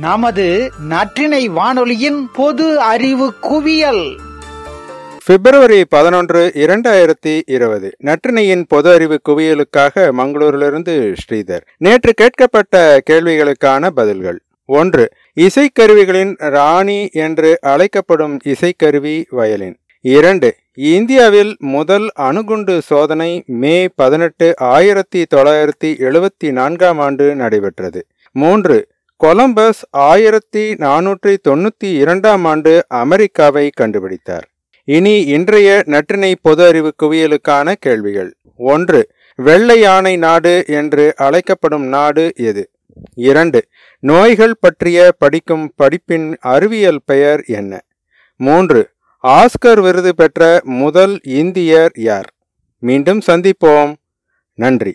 நமது நற்றினை வானொலியின் பொது அறிவு குவியல். பிப்ரவரி பதினொன்று இரண்டாயிரத்தி இருபது. நற்றினையின் பொது அறிவு குவியலுக்காக மங்களூரிலிருந்து ஸ்ரீதர். நேற்று கேட்கப்பட்ட கேள்விகளுக்கான பதில்கள். ஒன்று இசைக்கருவிகளின் ராணி என்று அழைக்கப்படும் இசைக்கருவி வயலின். இரண்டு இந்தியாவில் முதல் அணுகுண்டு சோதனை மே பதினெட்டு ஆயிரத்தி தொள்ளாயிரத்தி எழுபத்தி நான்காம் ஆண்டு நடைபெற்றது. மூன்று கொலம்பஸ் ஆயிரத்தி நானூற்றி தொண்ணூத்தி இரண்டாம் ஆண்டு அமெரிக்காவை கண்டுபிடித்தார். இனி இன்றைய நற்றினை பொது அறிவு குவியலுக்கான கேள்விகள். ஒன்று வெள்ளை யானை நாடு என்று அழைக்கப்படும் நாடு எது? இரண்டு நோய்கள் பற்றிய படிக்கும் படிப்பின் அறிவியல் பெயர் என்ன? மூன்று ஆஸ்கர் விருது பெற்ற முதல் இந்தியர் யார்? மீண்டும் சந்திப்போம். நன்றி.